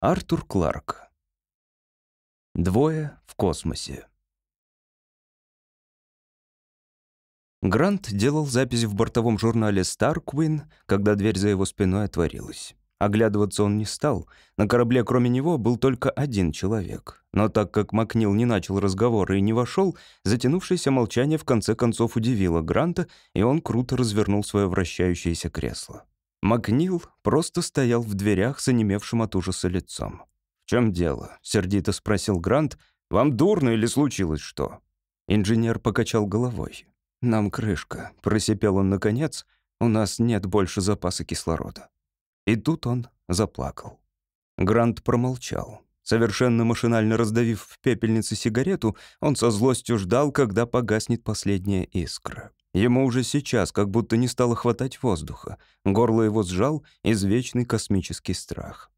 Артур Кларк. Двое в космосе. Грант делал запись в бортовом журнале Starquin, когда дверь за его спиной отворилась. Оглядываться он не стал. На корабле кроме него был только один человек. Но так как Макнил не начал разговор и не вошел, затянувшееся молчание в конце концов удивило Гранта, и он круто развернул свое вращающееся кресло. Макнил просто стоял в дверях с онемевшим от ужаса лицом. «В чем дело?» — сердито спросил Грант. «Вам дурно или случилось что?» Инженер покачал головой. «Нам крышка», — просипел он наконец. «У нас нет больше запаса кислорода». И тут он заплакал. Грант промолчал. Совершенно машинально раздавив в пепельнице сигарету, он со злостью ждал, когда погаснет последняя искра. Ему уже сейчас как будто не стало хватать воздуха. Горло его сжал извечный космический страх.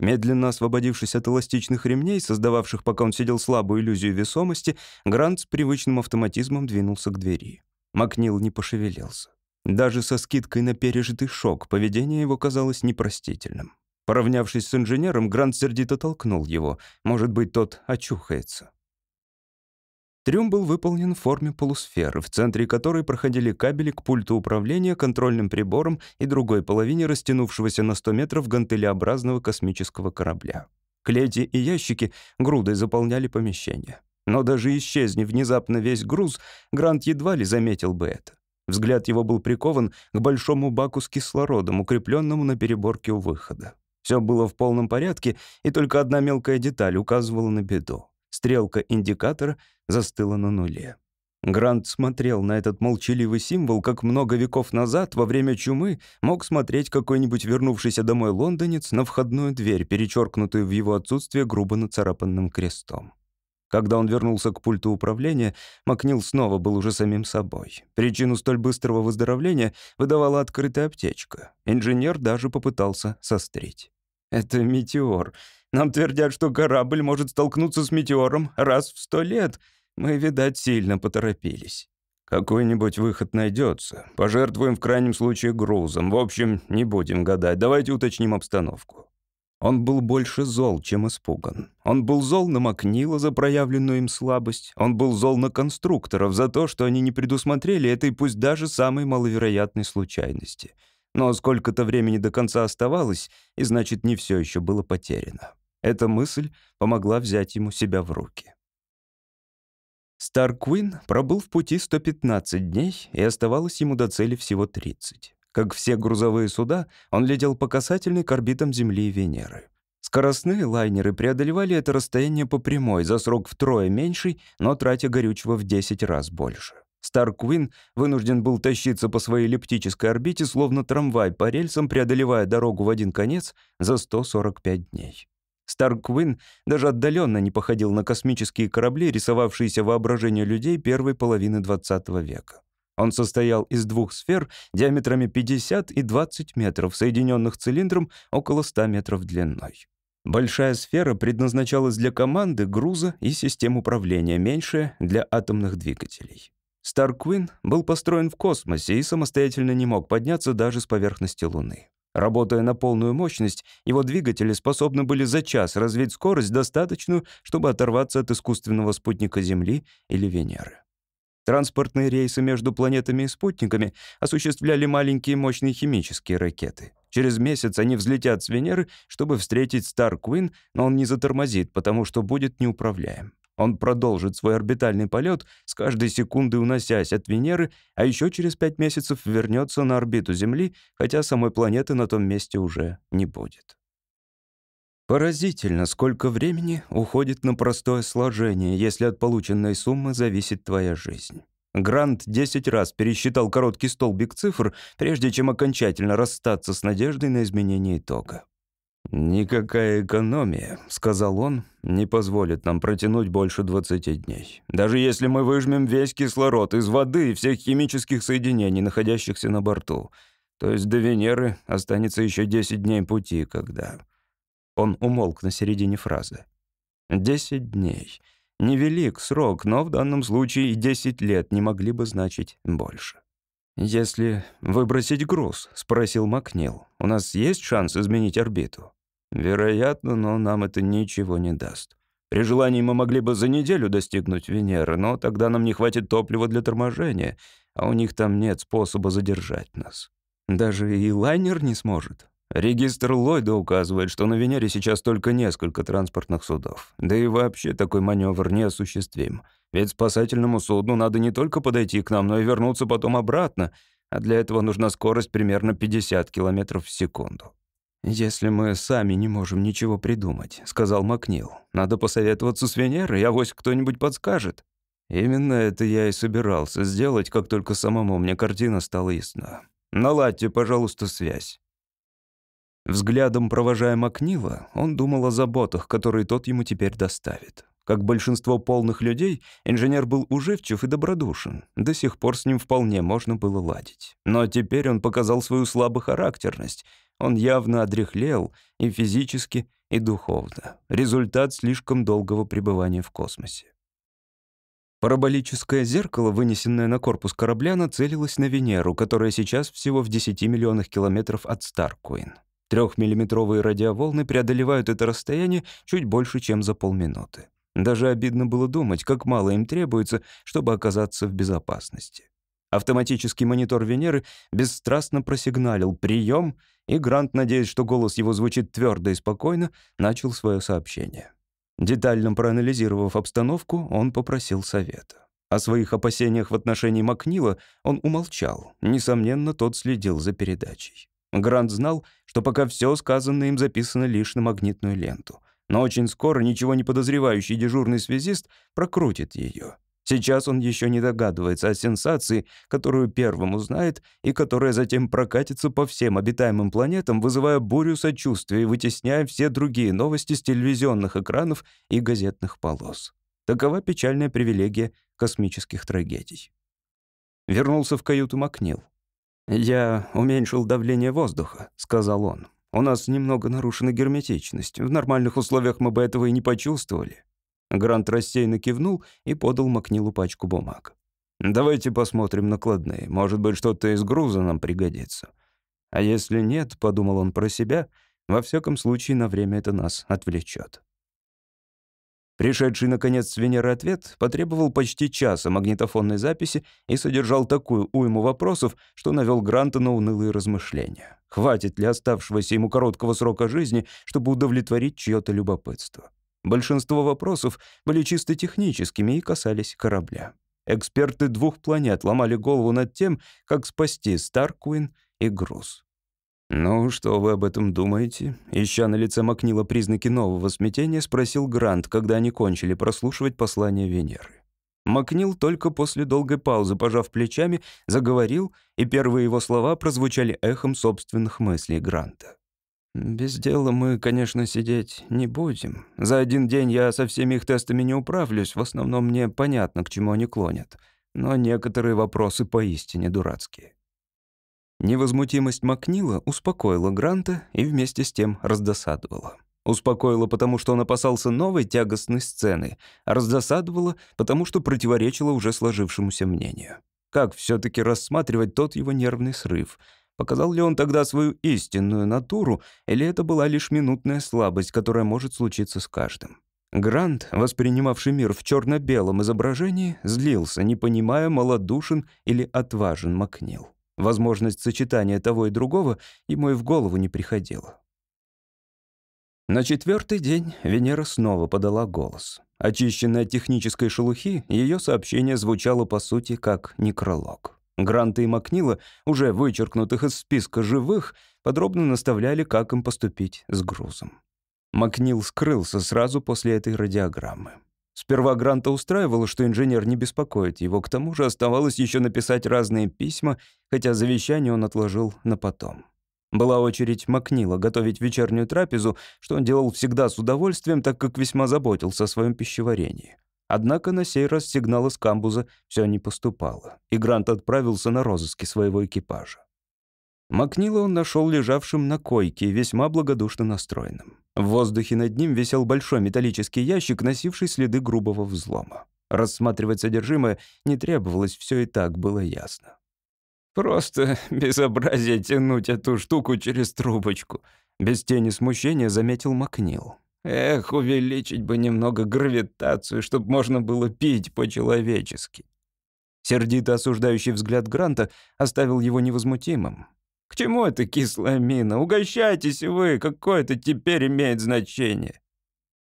Медленно освободившись от эластичных ремней, создававших, пока он сидел слабую иллюзию весомости, Грант с привычным автоматизмом двинулся к двери. Макнил не пошевелился. Даже со скидкой на пережитый шок поведение его казалось непростительным. Поравнявшись с инженером, Грант сердито толкнул его. Может быть, тот очухается. Трюм был выполнен в форме полусферы, в центре которой проходили кабели к пульту управления, контрольным прибором и другой половине растянувшегося на 100 метров гантелеобразного космического корабля. Клети и ящики грудой заполняли помещение. Но даже исчезни внезапно весь груз, Грант едва ли заметил бы это. Взгляд его был прикован к большому баку с кислородом, укрепленному на переборке у выхода. Все было в полном порядке, и только одна мелкая деталь указывала на беду. Стрелка индикатора застыла на нуле. Грант смотрел на этот молчаливый символ, как много веков назад, во время чумы, мог смотреть какой-нибудь вернувшийся домой лондонец на входную дверь, перечеркнутую в его отсутствие грубо нацарапанным крестом. Когда он вернулся к пульту управления, Макнил снова был уже самим собой. Причину столь быстрого выздоровления выдавала открытая аптечка. Инженер даже попытался сострить. «Это метеор. Нам твердят, что корабль может столкнуться с метеором раз в сто лет. Мы, видать, сильно поторопились. Какой-нибудь выход найдется. Пожертвуем в крайнем случае грузом. В общем, не будем гадать. Давайте уточним обстановку. Он был больше зол, чем испуган. Он был зол на Макнила за проявленную им слабость. Он был зол на конструкторов за то, что они не предусмотрели этой пусть даже самой маловероятной случайности. Но сколько-то времени до конца оставалось, и значит, не все еще было потеряно. Эта мысль помогла взять ему себя в руки. Стар Куин пробыл в пути 115 дней, и оставалось ему до цели всего 30. Как все грузовые суда, он летел по касательной к орбитам Земли и Венеры. Скоростные лайнеры преодолевали это расстояние по прямой за срок втрое меньший, но тратя горючего в 10 раз больше. Стар Куин вынужден был тащиться по своей эллиптической орбите, словно трамвай по рельсам, преодолевая дорогу в один конец за 145 дней. Старквин даже отдаленно не походил на космические корабли, рисовавшиеся воображению людей первой половины XX века. Он состоял из двух сфер диаметрами 50 и 20 метров, соединенных цилиндром около 100 метров длиной. Большая сфера предназначалась для команды, груза и систем управления, меньшая — для атомных двигателей. Старквин был построен в космосе и самостоятельно не мог подняться даже с поверхности Луны. Работая на полную мощность, его двигатели способны были за час развить скорость, достаточную, чтобы оторваться от искусственного спутника Земли или Венеры. Транспортные рейсы между планетами и спутниками осуществляли маленькие мощные химические ракеты. Через месяц они взлетят с Венеры, чтобы встретить Стар Куин, но он не затормозит, потому что будет неуправляем. Он продолжит свой орбитальный полет, с каждой секунды уносясь от Венеры, а еще через пять месяцев вернется на орбиту Земли, хотя самой планеты на том месте уже не будет. Поразительно, сколько времени уходит на простое сложение, если от полученной суммы зависит твоя жизнь. Грант 10 раз пересчитал короткий столбик цифр, прежде чем окончательно расстаться с надеждой на изменение итога. «Никакая экономия», — сказал он, — «не позволит нам протянуть больше 20 дней. Даже если мы выжмем весь кислород из воды и всех химических соединений, находящихся на борту. То есть до Венеры останется еще 10 дней пути, когда...» Он умолк на середине фразы. «Десять дней. Невелик срок, но в данном случае и 10 лет не могли бы значить больше». «Если выбросить груз», — спросил Макнил, — «у нас есть шанс изменить орбиту?» Вероятно, но нам это ничего не даст. При желании мы могли бы за неделю достигнуть Венеры, но тогда нам не хватит топлива для торможения, а у них там нет способа задержать нас. Даже и лайнер не сможет. Регистр Ллойда указывает, что на Венере сейчас только несколько транспортных судов. Да и вообще такой маневр неосуществим. Ведь спасательному судну надо не только подойти к нам, но и вернуться потом обратно, а для этого нужна скорость примерно 50 км в секунду. «Если мы сами не можем ничего придумать», — сказал Макнил, «надо посоветоваться с Венерой, а вось кто-нибудь подскажет». Именно это я и собирался сделать, как только самому мне картина стала ясна. Наладьте, пожалуйста, связь. Взглядом провожая Макнила, он думал о заботах, которые тот ему теперь доставит. Как большинство полных людей, инженер был уживчив и добродушен. До сих пор с ним вполне можно было ладить. Но теперь он показал свою слабохарактерность. Он явно одряхлел и физически, и духовно. Результат слишком долгого пребывания в космосе. Параболическое зеркало, вынесенное на корпус корабля, нацелилось на Венеру, которая сейчас всего в 10 миллионах километров от Старкуин. Трехмиллиметровые радиоволны преодолевают это расстояние чуть больше, чем за полминуты. Даже обидно было думать, как мало им требуется, чтобы оказаться в безопасности. Автоматический монитор Венеры бесстрастно просигналил «прием», и Грант, надеясь, что голос его звучит твердо и спокойно, начал свое сообщение. Детально проанализировав обстановку, он попросил совета. О своих опасениях в отношении Макнила он умолчал. Несомненно, тот следил за передачей. Грант знал, что пока все сказанное им записано лишь на магнитную ленту. Но очень скоро ничего не подозревающий дежурный связист прокрутит ее. Сейчас он еще не догадывается о сенсации, которую первым узнает и которая затем прокатится по всем обитаемым планетам, вызывая бурю сочувствия и вытесняя все другие новости с телевизионных экранов и газетных полос. Такова печальная привилегия космических трагедий. Вернулся в каюту Макнил. «Я уменьшил давление воздуха», — сказал он. «У нас немного нарушена герметичность. В нормальных условиях мы бы этого и не почувствовали». Грант рассеянно кивнул и подал Макнилу пачку бумаг. «Давайте посмотрим накладные. Может быть, что-то из груза нам пригодится». «А если нет», — подумал он про себя, — «во всяком случае на время это нас отвлечет. Пришедший, наконец, с Венеры ответ потребовал почти часа магнитофонной записи и содержал такую уйму вопросов, что навел Гранта на унылые размышления. Хватит ли оставшегося ему короткого срока жизни, чтобы удовлетворить чьё-то любопытство? Большинство вопросов были чисто техническими и касались корабля. Эксперты двух планет ломали голову над тем, как спасти Старкуин и груз. «Ну, что вы об этом думаете?» Ища на лице Макнила признаки нового смятения, спросил Грант, когда они кончили прослушивать послание Венеры. Макнил только после долгой паузы, пожав плечами, заговорил, и первые его слова прозвучали эхом собственных мыслей Гранта. «Без дела мы, конечно, сидеть не будем. За один день я со всеми их тестами не управлюсь, в основном мне понятно, к чему они клонят. Но некоторые вопросы поистине дурацкие». Невозмутимость Макнила успокоила Гранта и вместе с тем раздосадовала. Успокоила, потому что он опасался новой тягостной сцены, а раздосадовала, потому что противоречила уже сложившемуся мнению. Как все таки рассматривать тот его нервный срыв? Показал ли он тогда свою истинную натуру, или это была лишь минутная слабость, которая может случиться с каждым? Грант, воспринимавший мир в черно белом изображении, злился, не понимая, малодушен или отважен Макнил. Возможность сочетания того и другого ему и в голову не приходила. На четвертый день Венера снова подала голос. Очищенная от технической шелухи, ее сообщение звучало по сути как некролог. Гранта и Макнила, уже вычеркнутых из списка живых, подробно наставляли, как им поступить с грузом. Макнил скрылся сразу после этой радиограммы. Сперва Гранта устраивало, что инженер не беспокоит его, к тому же оставалось еще написать разные письма, хотя завещание он отложил на потом. Была очередь Макнила готовить вечернюю трапезу, что он делал всегда с удовольствием, так как весьма заботился о своем пищеварении. Однако на сей раз сигнал из камбуза все не поступало, и Грант отправился на розыски своего экипажа. Макнила он нашел лежавшим на койке, весьма благодушно настроенным. В воздухе над ним висел большой металлический ящик, носивший следы грубого взлома. Рассматривать содержимое не требовалось, все и так было ясно. «Просто безобразие тянуть эту штуку через трубочку», Без тени смущения заметил Макнил. Эх, увеличить бы немного гравитацию, чтобы можно было пить по-человечески. Сердито осуждающий взгляд Гранта оставил его невозмутимым. «К чему это кислая мина? Угощайтесь вы, какое это теперь имеет значение?»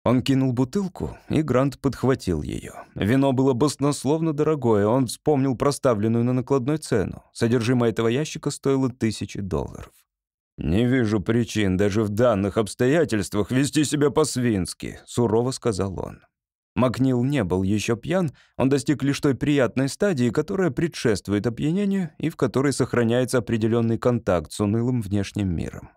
Он кинул бутылку, и Грант подхватил ее. Вино было баснословно дорогое, он вспомнил проставленную на накладной цену. Содержимое этого ящика стоило тысячи долларов. «Не вижу причин даже в данных обстоятельствах вести себя по-свински», — сурово сказал он. Макнил не был еще пьян, он достиг лишь той приятной стадии, которая предшествует опьянению и в которой сохраняется определенный контакт с унылым внешним миром.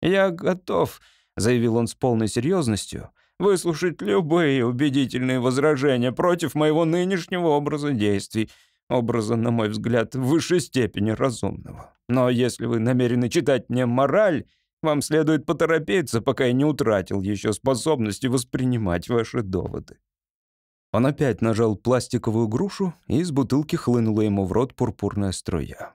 «Я готов», — заявил он с полной серьезностью, «выслушать любые убедительные возражения против моего нынешнего образа действий, образа, на мой взгляд, в высшей степени разумного. Но если вы намерены читать мне мораль, вам следует поторопиться, пока я не утратил еще способности воспринимать ваши доводы». Он опять нажал пластиковую грушу, и из бутылки хлынула ему в рот пурпурная струя.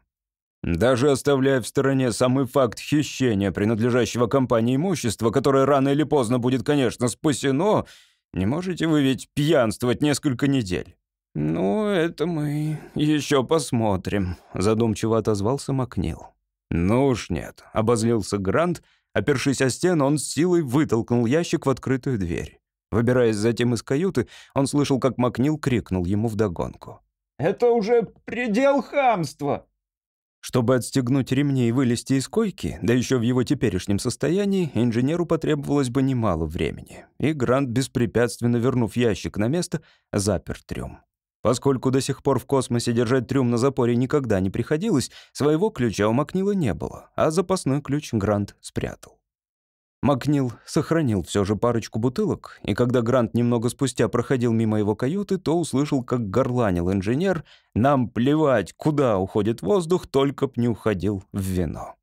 Даже оставляя в стороне самый факт хищения принадлежащего компании имущества, которое рано или поздно будет, конечно, спасено, не можете вы ведь пьянствовать несколько недель. «Ну, это мы еще посмотрим», — задумчиво отозвался Макнил. «Ну уж нет», — обозлился Грант. Опершись о стену, он с силой вытолкнул ящик в открытую дверь. Выбираясь затем из каюты, он слышал, как Макнил крикнул ему вдогонку. «Это уже предел хамства!» Чтобы отстегнуть ремни и вылезти из койки, да еще в его теперешнем состоянии, инженеру потребовалось бы немало времени. И Грант, беспрепятственно вернув ящик на место, запер трюм. Поскольку до сих пор в космосе держать трюм на запоре никогда не приходилось, своего ключа у Макнила не было, а запасной ключ Грант спрятал. Макнил сохранил все же парочку бутылок, и когда Грант немного спустя проходил мимо его каюты, то услышал, как горланил инженер «Нам плевать, куда уходит воздух, только б не уходил в вино».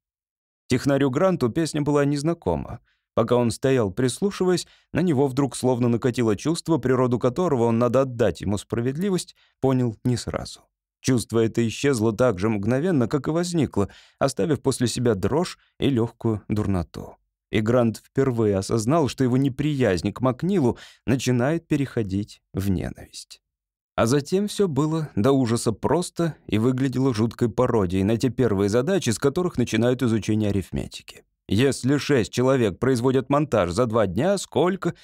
Технарю Гранту песня была незнакома. Пока он стоял, прислушиваясь, на него вдруг словно накатило чувство, природу которого он, надо отдать ему справедливость, понял не сразу. Чувство это исчезло так же мгновенно, как и возникло, оставив после себя дрожь и легкую дурноту и Грант впервые осознал, что его неприязнь к Макнилу начинает переходить в ненависть. А затем все было до ужаса просто и выглядело жуткой пародией на те первые задачи, с которых начинают изучение арифметики. Если шесть человек производят монтаж за два дня, сколько?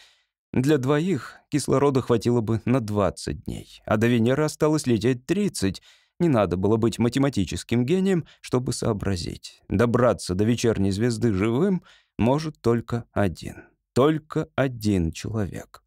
Для двоих кислорода хватило бы на 20 дней, а до Венеры осталось лететь 30. Не надо было быть математическим гением, чтобы сообразить. Добраться до вечерней звезды живым — может только один. Только один человек.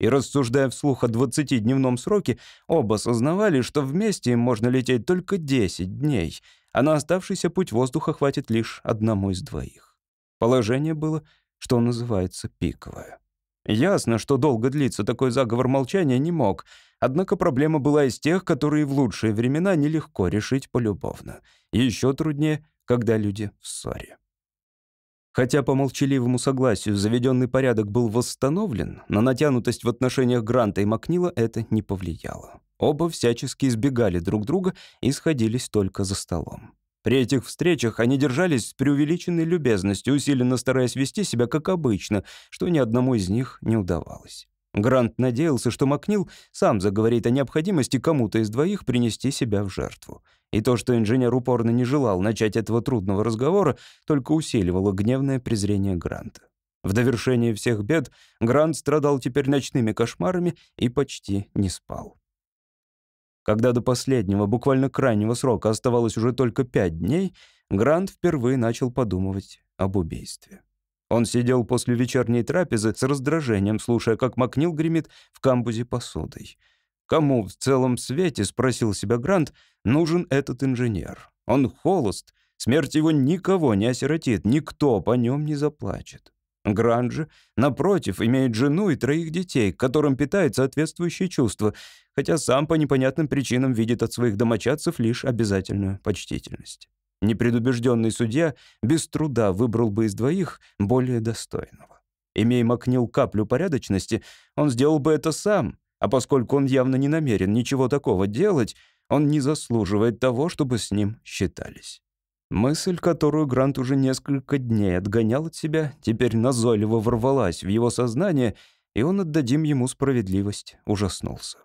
И рассуждая вслух о 20-дневном сроке, оба осознавали, что вместе им можно лететь только 10 дней, а на оставшийся путь воздуха хватит лишь одному из двоих. Положение было, что называется, пиковое. Ясно, что долго длиться такой заговор молчания не мог, однако проблема была из тех, которые в лучшие времена нелегко решить полюбовно. И еще труднее, когда люди в ссоре. Хотя по молчаливому согласию заведенный порядок был восстановлен, на натянутость в отношениях Гранта и Макнила это не повлияло. Оба всячески избегали друг друга и сходились только за столом. При этих встречах они держались с преувеличенной любезностью, усиленно стараясь вести себя как обычно, что ни одному из них не удавалось. Грант надеялся, что Макнил сам заговорит о необходимости кому-то из двоих принести себя в жертву. И то, что инженер упорно не желал начать этого трудного разговора, только усиливало гневное презрение Гранта. В довершение всех бед Грант страдал теперь ночными кошмарами и почти не спал. Когда до последнего, буквально крайнего срока оставалось уже только пять дней, Грант впервые начал подумывать об убийстве. Он сидел после вечерней трапезы с раздражением, слушая, как Макнил гремит в камбузе посудой — Кому в целом свете, спросил себя Грант, нужен этот инженер? Он холост, смерть его никого не осиротит, никто по нем не заплачет. Грант же, напротив, имеет жену и троих детей, к которым питает соответствующие чувства, хотя сам по непонятным причинам видит от своих домочадцев лишь обязательную почтительность. Непредубежденный судья без труда выбрал бы из двоих более достойного. Имея Макнил каплю порядочности, он сделал бы это сам, а поскольку он явно не намерен ничего такого делать, он не заслуживает того, чтобы с ним считались. Мысль, которую Грант уже несколько дней отгонял от себя, теперь назойливо ворвалась в его сознание, и он, отдадим ему справедливость, ужаснулся.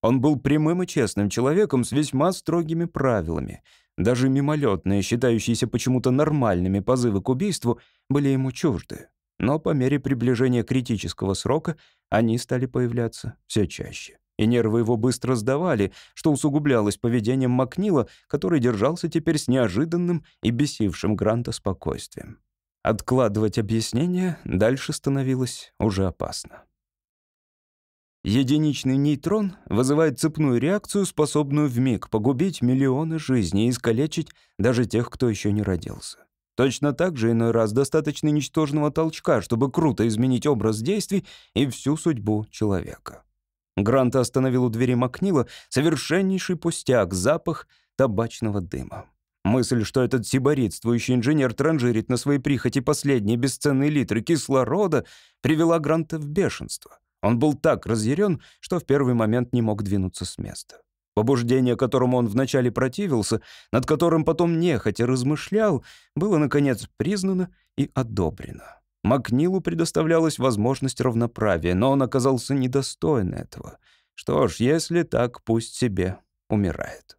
Он был прямым и честным человеком с весьма строгими правилами. Даже мимолетные, считающиеся почему-то нормальными позывы к убийству, были ему чужды. Но по мере приближения критического срока они стали появляться все чаще. И нервы его быстро сдавали, что усугублялось поведением Макнила, который держался теперь с неожиданным и бесившим Гранта спокойствием. Откладывать объяснение дальше становилось уже опасно. Единичный нейтрон вызывает цепную реакцию, способную вмиг погубить миллионы жизней и искалечить даже тех, кто еще не родился. Точно так же иной раз достаточно ничтожного толчка, чтобы круто изменить образ действий и всю судьбу человека. Грант остановил у двери Макнила совершеннейший пустяк, запах табачного дыма. Мысль, что этот сиборитствующий инженер транжирит на своей прихоти последние бесценные литры кислорода, привела Гранта в бешенство. Он был так разъярен, что в первый момент не мог двинуться с места. Побуждение, которому он вначале противился, над которым потом нехотя размышлял, было, наконец, признано и одобрено. Макнилу предоставлялась возможность равноправия, но он оказался недостоин этого. Что ж, если так, пусть себе умирает.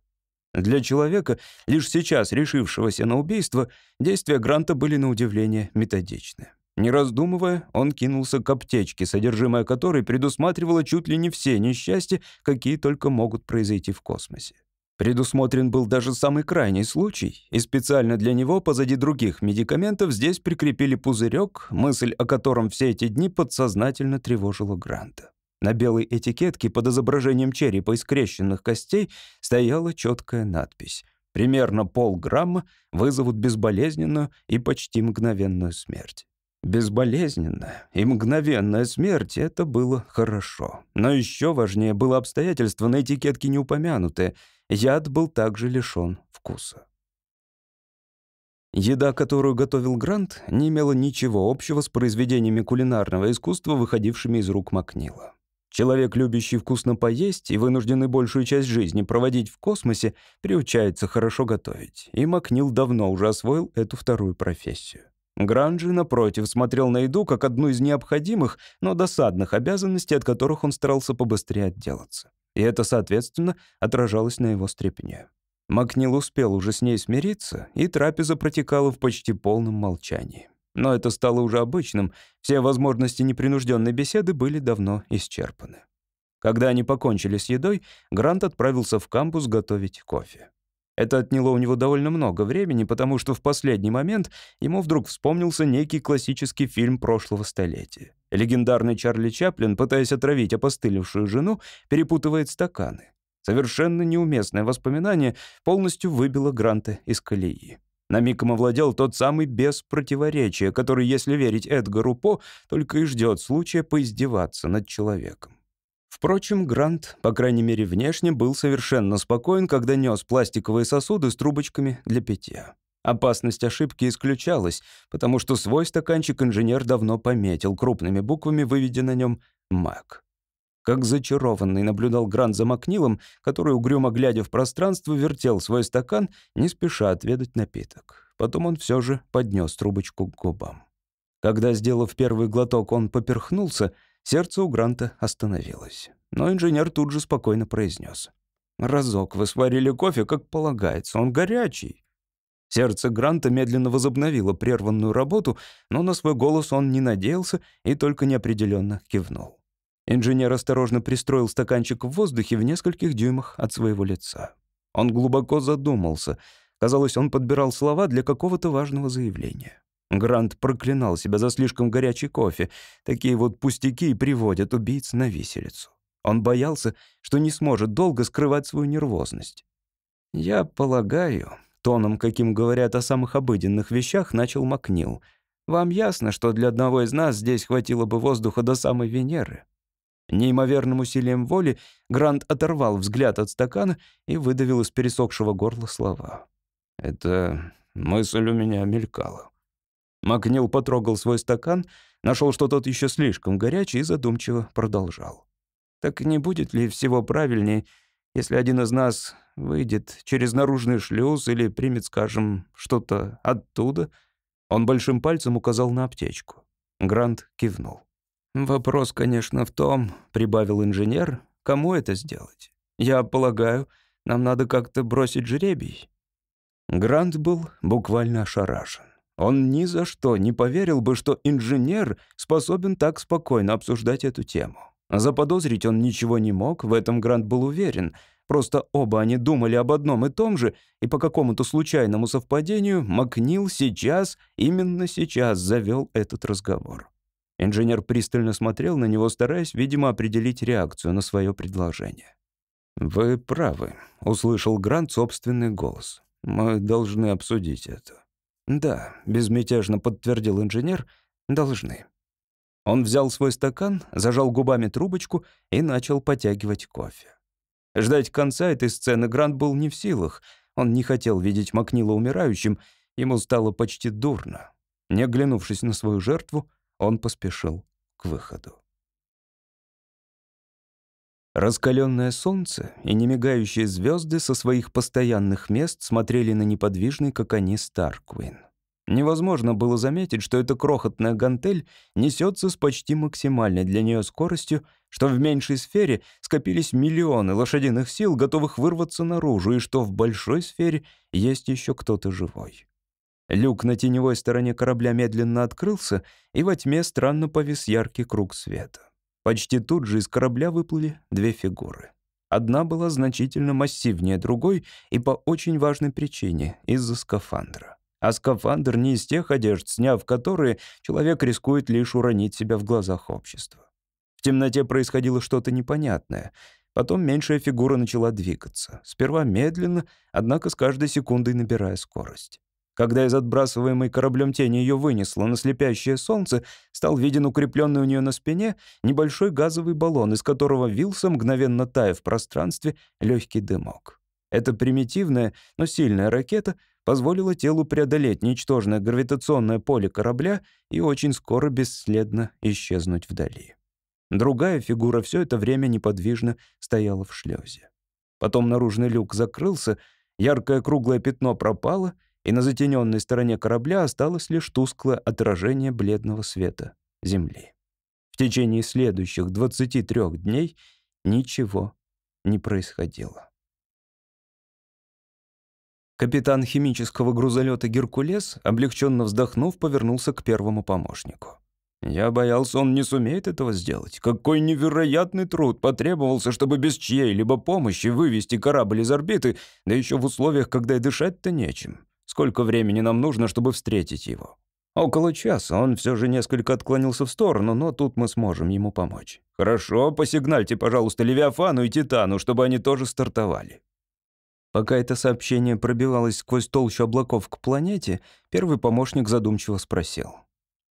Для человека, лишь сейчас решившегося на убийство, действия Гранта были на удивление методичны. Не раздумывая, он кинулся к аптечке, содержимое которой предусматривало чуть ли не все несчастья, какие только могут произойти в космосе. Предусмотрен был даже самый крайний случай, и специально для него позади других медикаментов здесь прикрепили пузырек, мысль о котором все эти дни подсознательно тревожила Гранта. На белой этикетке под изображением черепа из скрещенных костей стояла четкая надпись «Примерно полграмма вызовут безболезненную и почти мгновенную смерть». Безболезненная и мгновенная смерть — это было хорошо. Но еще важнее было обстоятельство, на этикетке не упомянутое. Яд был также лишён вкуса. Еда, которую готовил Грант, не имела ничего общего с произведениями кулинарного искусства, выходившими из рук Макнила. Человек, любящий вкусно поесть и вынужденный большую часть жизни проводить в космосе, приучается хорошо готовить, и Макнил давно уже освоил эту вторую профессию. Гранджи, напротив, смотрел на еду как одну из необходимых, но досадных обязанностей, от которых он старался побыстрее отделаться. И это, соответственно, отражалось на его стрепне. Макнил успел уже с ней смириться, и трапеза протекала в почти полном молчании. Но это стало уже обычным, все возможности непринужденной беседы были давно исчерпаны. Когда они покончили с едой, Грант отправился в кампус готовить кофе. Это отняло у него довольно много времени, потому что в последний момент ему вдруг вспомнился некий классический фильм прошлого столетия. Легендарный Чарли Чаплин, пытаясь отравить опостылевшую жену, перепутывает стаканы. Совершенно неуместное воспоминание полностью выбило Гранта из колеи. На миг им овладел тот самый без противоречия, который, если верить Эдгару По, только и ждет случая поиздеваться над человеком. Впрочем, Грант, по крайней мере внешне, был совершенно спокоен, когда нес пластиковые сосуды с трубочками для питья. Опасность ошибки исключалась, потому что свой стаканчик инженер давно пометил, крупными буквами выведя на нем «МАК». Как зачарованный наблюдал Грант за Макнилом, который, угрюмо глядя в пространство, вертел свой стакан, не спеша отведать напиток. Потом он все же поднес трубочку к губам. Когда, сделав первый глоток, он поперхнулся — Сердце у Гранта остановилось. Но инженер тут же спокойно произнес. «Разок вы сварили кофе, как полагается, он горячий». Сердце Гранта медленно возобновило прерванную работу, но на свой голос он не надеялся и только неопределенно кивнул. Инженер осторожно пристроил стаканчик в воздухе в нескольких дюймах от своего лица. Он глубоко задумался. Казалось, он подбирал слова для какого-то важного заявления. Грант проклинал себя за слишком горячий кофе. Такие вот пустяки приводят убийц на виселицу. Он боялся, что не сможет долго скрывать свою нервозность. «Я полагаю», — тоном, каким говорят о самых обыденных вещах, начал Макнил. «Вам ясно, что для одного из нас здесь хватило бы воздуха до самой Венеры?» Неимоверным усилием воли Грант оторвал взгляд от стакана и выдавил из пересохшего горла слова. «Это мысль у меня мелькала. Макнил потрогал свой стакан, нашел, что тот еще слишком горячий и задумчиво продолжал. «Так не будет ли всего правильней, если один из нас выйдет через наружный шлюз или примет, скажем, что-то оттуда. Он большим пальцем указал на аптечку. Грант кивнул. «Вопрос, конечно, в том, — прибавил инженер, — кому это сделать? Я полагаю, нам надо как-то бросить жребий». Грант был буквально ошарашен. Он ни за что не поверил бы, что инженер способен так спокойно обсуждать эту тему. Заподозрить он ничего не мог, в этом Грант был уверен. Просто оба они думали об одном и том же, и по какому-то случайному совпадению Макнил сейчас, именно сейчас, завел этот разговор. Инженер пристально смотрел на него, стараясь, видимо, определить реакцию на свое предложение. «Вы правы», — услышал Грант собственный голос. «Мы должны обсудить это». «Да», — безмятежно подтвердил инженер, — «должны». Он взял свой стакан, зажал губами трубочку и начал потягивать кофе. Ждать конца этой сцены Грант был не в силах. Он не хотел видеть Макнила умирающим, ему стало почти дурно. Не оглянувшись на свою жертву, он поспешил к выходу. Раскаленное солнце и немигающие звезды со своих постоянных мест смотрели на неподвижный, как они, Старквин. Невозможно было заметить, что эта крохотная гантель несется с почти максимальной для нее скоростью, что в меньшей сфере скопились миллионы лошадиных сил, готовых вырваться наружу, и что в большой сфере есть еще кто-то живой. Люк на теневой стороне корабля медленно открылся, и во тьме странно повис яркий круг света. Почти тут же из корабля выплыли две фигуры. Одна была значительно массивнее другой и по очень важной причине — из-за скафандра. А скафандр не из тех одежд, сняв которые, человек рискует лишь уронить себя в глазах общества. В темноте происходило что-то непонятное. Потом меньшая фигура начала двигаться. Сперва медленно, однако с каждой секундой набирая скорость. Когда из отбрасываемой кораблем тени ее вынесло на слепящее солнце, стал виден укрепленный у нее на спине небольшой газовый баллон, из которого вился, мгновенно тая в пространстве, легкий дымок. Эта примитивная, но сильная ракета позволила телу преодолеть ничтожное гравитационное поле корабля и очень скоро бесследно исчезнуть вдали. Другая фигура все это время неподвижно стояла в шлюзе. Потом наружный люк закрылся, яркое круглое пятно пропало, и на затененной стороне корабля осталось лишь тусклое отражение бледного света Земли. В течение следующих 23 дней ничего не происходило. Капитан химического грузолета «Геркулес», облегченно вздохнув, повернулся к первому помощнику. «Я боялся, он не сумеет этого сделать. Какой невероятный труд потребовался, чтобы без чьей-либо помощи вывести корабль из орбиты, да еще в условиях, когда и дышать-то нечем. Сколько времени нам нужно, чтобы встретить его?» Около часа он все же несколько отклонился в сторону, но тут мы сможем ему помочь. «Хорошо, посигнальте, пожалуйста, Левиафану и Титану, чтобы они тоже стартовали». Пока это сообщение пробивалось сквозь толщу облаков к планете, первый помощник задумчиво спросил.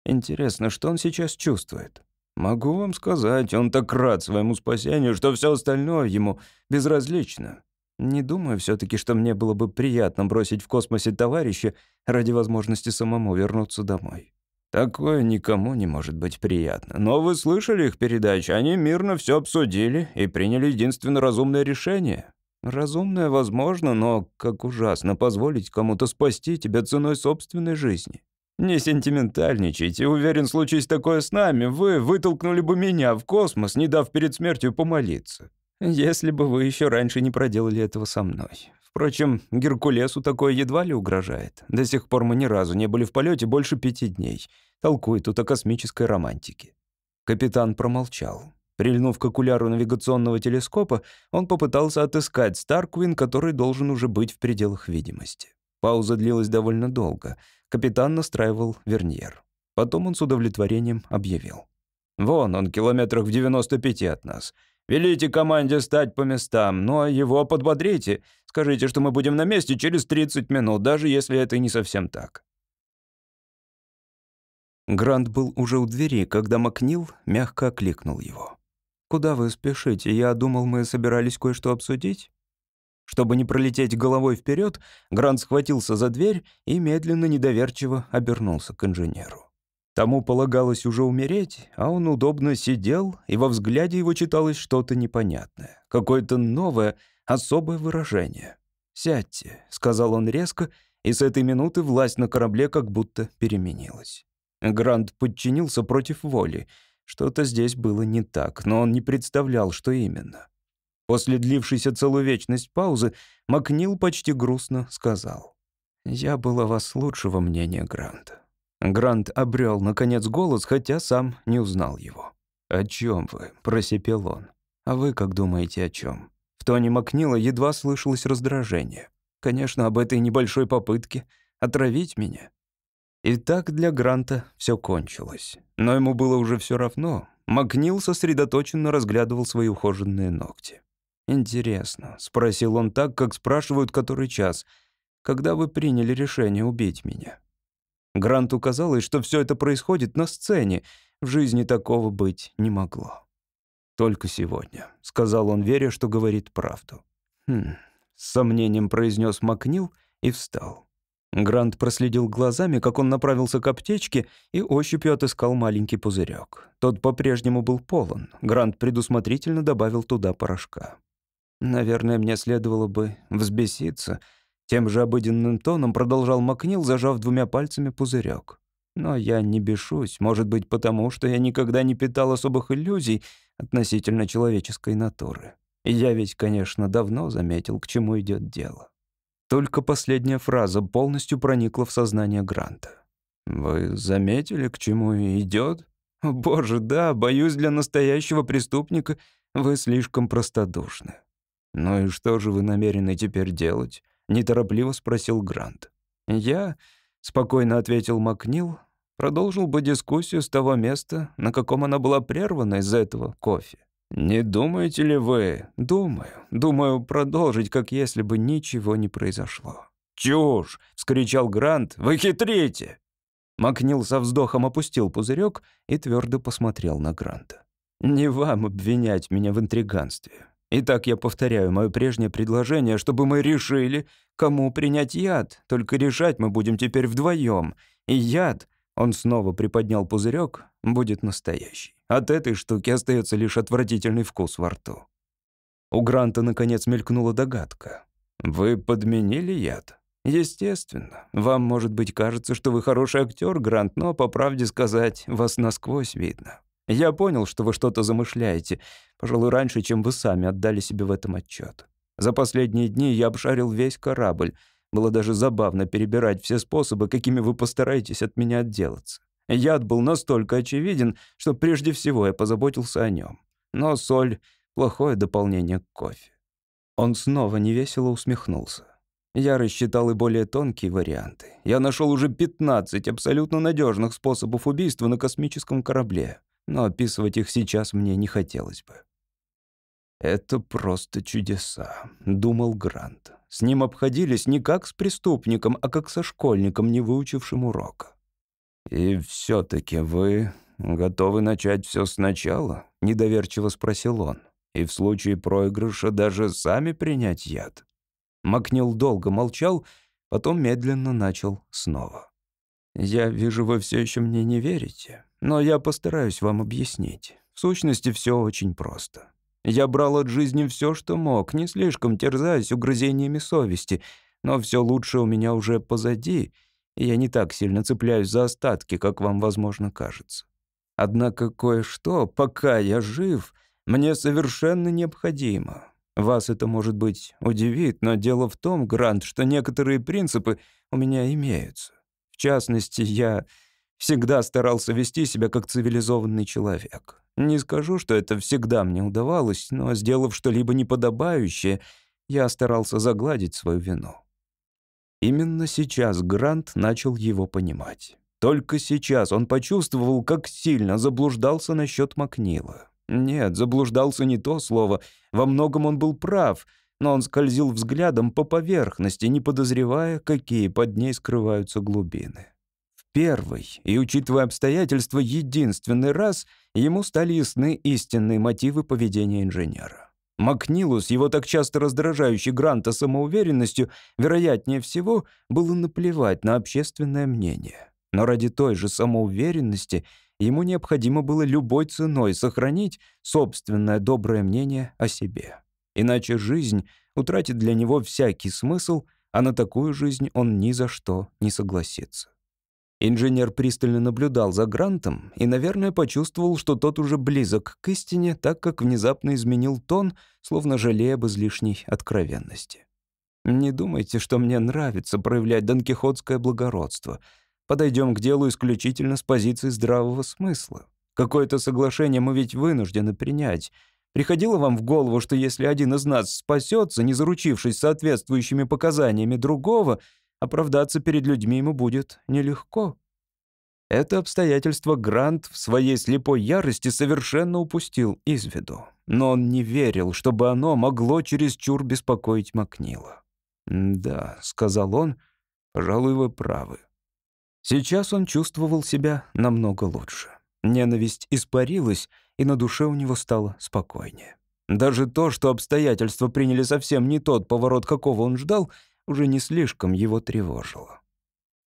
«Интересно, что он сейчас чувствует?» «Могу вам сказать, он так рад своему спасению, что все остальное ему безразлично. Не думаю все таки что мне было бы приятно бросить в космосе товарища ради возможности самому вернуться домой. Такое никому не может быть приятно. Но вы слышали их передачи, они мирно все обсудили и приняли единственно разумное решение. Разумное возможно, но как ужасно позволить кому-то спасти тебя ценой собственной жизни. Не сентиментальничайте. Уверен, случись такое с нами, вы вытолкнули бы меня в космос, не дав перед смертью помолиться. Если бы вы еще раньше не проделали этого со мной. Впрочем, Геркулесу такое едва ли угрожает. До сих пор мы ни разу не были в полете больше пяти дней. Толкует тут о космической романтике. Капитан промолчал. Прильнув к окуляру навигационного телескопа, он попытался отыскать Старквин, который должен уже быть в пределах видимости. Пауза длилась довольно долго. Капитан настраивал верньер. Потом он с удовлетворением объявил. «Вон он, километрах в 95 от нас. Велите команде стать по местам, но его подбодрите. Скажите, что мы будем на месте через 30 минут, даже если это не совсем так». Грант был уже у двери, когда Макнил мягко окликнул его. «Куда вы спешите? Я думал, мы собирались кое-что обсудить». Чтобы не пролететь головой вперед, Грант схватился за дверь и медленно, недоверчиво обернулся к инженеру. Тому полагалось уже умереть, а он удобно сидел, и во взгляде его читалось что-то непонятное, какое-то новое, особое выражение. «Сядьте», — сказал он резко, и с этой минуты власть на корабле как будто переменилась. Грант подчинился против воли. Что-то здесь было не так, но он не представлял, что именно. После длившейся целую вечность паузы Макнил почти грустно сказал. «Я был о вас лучшего мнения, Грант». Грант обрел, наконец, голос, хотя сам не узнал его. «О чем вы?» — просипел он. «А вы как думаете, о чем? В тоне Макнила едва слышалось раздражение. «Конечно, об этой небольшой попытке отравить меня». И так для Гранта все кончилось. Но ему было уже все равно. Макнил сосредоточенно разглядывал свои ухоженные ногти. «Интересно», — спросил он так, как спрашивают который час, «когда вы приняли решение убить меня?» Гранту казалось, что все это происходит на сцене, в жизни такого быть не могло. «Только сегодня», — сказал он, веря, что говорит правду. «Хм», — с сомнением произнес Макнил и встал. Грант проследил глазами, как он направился к аптечке и ощупью отыскал маленький пузырек. Тот по-прежнему был полон. Грант предусмотрительно добавил туда порошка. Наверное, мне следовало бы взбеситься. Тем же обыденным тоном продолжал Макнил, зажав двумя пальцами пузырек. Но я не бешусь, может быть, потому что я никогда не питал особых иллюзий относительно человеческой натуры. И я ведь, конечно, давно заметил, к чему идет дело. Только последняя фраза полностью проникла в сознание Гранта. «Вы заметили, к чему идет? Боже, да, боюсь, для настоящего преступника вы слишком простодушны. «Ну и что же вы намерены теперь делать?» — неторопливо спросил Грант. «Я», — спокойно ответил Макнил, продолжил бы дискуссию с того места, на каком она была прервана из-за этого кофе. «Не думаете ли вы?» «Думаю. Думаю продолжить, как если бы ничего не произошло». «Чушь!» — вскричал Грант. «Вы хитрите!» Макнил со вздохом опустил пузырек и твердо посмотрел на Гранта. «Не вам обвинять меня в интриганстве. Итак, я повторяю мое прежнее предложение, чтобы мы решили, кому принять яд. Только решать мы будем теперь вдвоем. И яд, он снова приподнял пузырек, будет настоящий. От этой штуки остается лишь отвратительный вкус во рту. У Гранта, наконец, мелькнула догадка. «Вы подменили яд?» «Естественно. Вам, может быть, кажется, что вы хороший актер, Грант, но, по правде сказать, вас насквозь видно. Я понял, что вы что-то замышляете, пожалуй, раньше, чем вы сами отдали себе в этом отчет. За последние дни я обшарил весь корабль. Было даже забавно перебирать все способы, какими вы постараетесь от меня отделаться. Яд был настолько очевиден, что прежде всего я позаботился о нем. Но соль — плохое дополнение к кофе. Он снова невесело усмехнулся. Я рассчитал и более тонкие варианты. Я нашел уже 15 абсолютно надежных способов убийства на космическом корабле но описывать их сейчас мне не хотелось бы. «Это просто чудеса», — думал Грант. С ним обходились не как с преступником, а как со школьником, не выучившим урока. «И все-таки вы готовы начать все сначала?» — недоверчиво спросил он. «И в случае проигрыша даже сами принять яд?» Макнил долго молчал, потом медленно начал снова. «Я вижу, вы все еще мне не верите. Но я постараюсь вам объяснить. В сущности, все очень просто. Я брал от жизни все, что мог, не слишком терзаясь угрызениями совести, но все лучше у меня уже позади, и я не так сильно цепляюсь за остатки, как вам, возможно, кажется. Однако кое-что, пока я жив, мне совершенно необходимо. Вас это, может быть, удивит, но дело в том, Грант, что некоторые принципы у меня имеются. В частности, я Всегда старался вести себя как цивилизованный человек. Не скажу, что это всегда мне удавалось, но, сделав что-либо неподобающее, я старался загладить свою вину. Именно сейчас Грант начал его понимать. Только сейчас он почувствовал, как сильно заблуждался насчет Макнила. Нет, заблуждался не то слово. Во многом он был прав, но он скользил взглядом по поверхности, не подозревая, какие под ней скрываются глубины первый и, учитывая обстоятельства, единственный раз ему стали ясны истинные мотивы поведения инженера. Макнилу с его так часто раздражающей Гранта самоуверенностью, вероятнее всего, было наплевать на общественное мнение. Но ради той же самоуверенности ему необходимо было любой ценой сохранить собственное доброе мнение о себе. Иначе жизнь утратит для него всякий смысл, а на такую жизнь он ни за что не согласится. Инженер пристально наблюдал за Грантом и, наверное, почувствовал, что тот уже близок к истине, так как внезапно изменил тон, словно жалея об излишней откровенности. «Не думайте, что мне нравится проявлять донкихотское благородство. Подойдем к делу исключительно с позиции здравого смысла. Какое-то соглашение мы ведь вынуждены принять. Приходило вам в голову, что если один из нас спасется, не заручившись соответствующими показаниями другого, оправдаться перед людьми ему будет нелегко. Это обстоятельство Грант в своей слепой ярости совершенно упустил из виду. Но он не верил, чтобы оно могло чересчур беспокоить Макнила. «Да», — сказал он, — «пожалуй, вы правы». Сейчас он чувствовал себя намного лучше. Ненависть испарилась, и на душе у него стало спокойнее. Даже то, что обстоятельства приняли совсем не тот поворот, какого он ждал, уже не слишком его тревожило.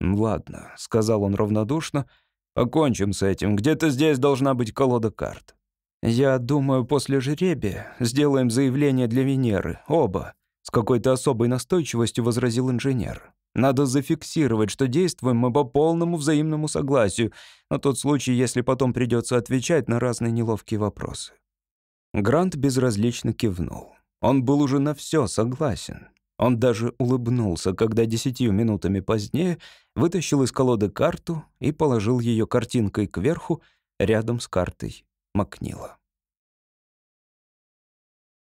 «Ладно», — сказал он равнодушно, — «покончим с этим. Где-то здесь должна быть колода карт». «Я думаю, после жеребия сделаем заявление для Венеры, оба», — с какой-то особой настойчивостью возразил инженер. «Надо зафиксировать, что действуем мы по полному взаимному согласию, на тот случай, если потом придется отвечать на разные неловкие вопросы». Грант безразлично кивнул. Он был уже на все согласен. Он даже улыбнулся, когда десятью минутами позднее вытащил из колоды карту и положил ее картинкой кверху рядом с картой Макнила.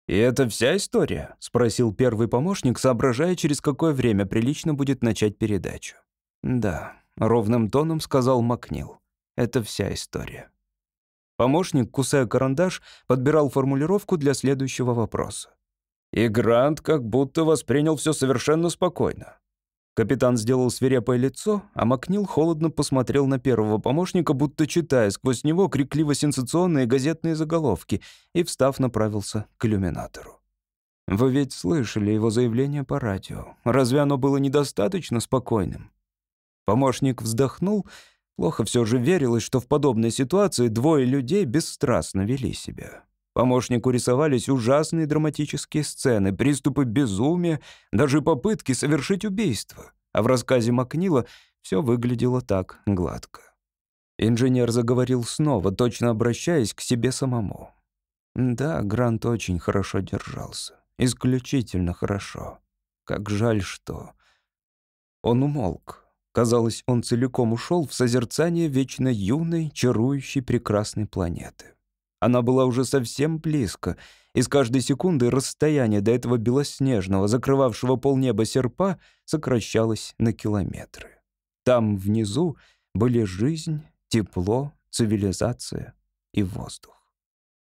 «И это вся история?» — спросил первый помощник, соображая, через какое время прилично будет начать передачу. «Да», — ровным тоном сказал Макнил. «Это вся история». Помощник, кусая карандаш, подбирал формулировку для следующего вопроса. И Грант как будто воспринял все совершенно спокойно. Капитан сделал свирепое лицо, а Макнил холодно посмотрел на первого помощника, будто читая сквозь него крикливо-сенсационные газетные заголовки, и, встав, направился к иллюминатору. «Вы ведь слышали его заявление по радио. Разве оно было недостаточно спокойным?» Помощник вздохнул. Плохо все же верилось, что в подобной ситуации двое людей бесстрастно вели себя. Помощнику рисовались ужасные драматические сцены, приступы безумия, даже попытки совершить убийство. А в рассказе Макнила все выглядело так гладко. Инженер заговорил снова, точно обращаясь к себе самому. Да, Грант очень хорошо держался. Исключительно хорошо. Как жаль, что... Он умолк. Казалось, он целиком ушел в созерцание вечно юной, чарующей прекрасной планеты. Она была уже совсем близко, и с каждой секунды расстояние до этого белоснежного, закрывавшего полнеба серпа, сокращалось на километры. Там, внизу, были жизнь, тепло, цивилизация и воздух.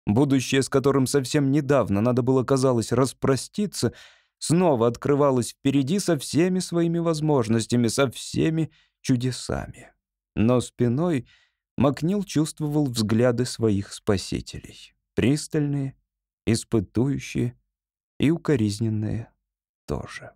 Будущее, с которым совсем недавно надо было, казалось, распроститься, снова открывалось впереди со всеми своими возможностями, со всеми чудесами. Но спиной — Макнил чувствовал взгляды своих спасителей. Пристальные, испытующие и укоризненные тоже.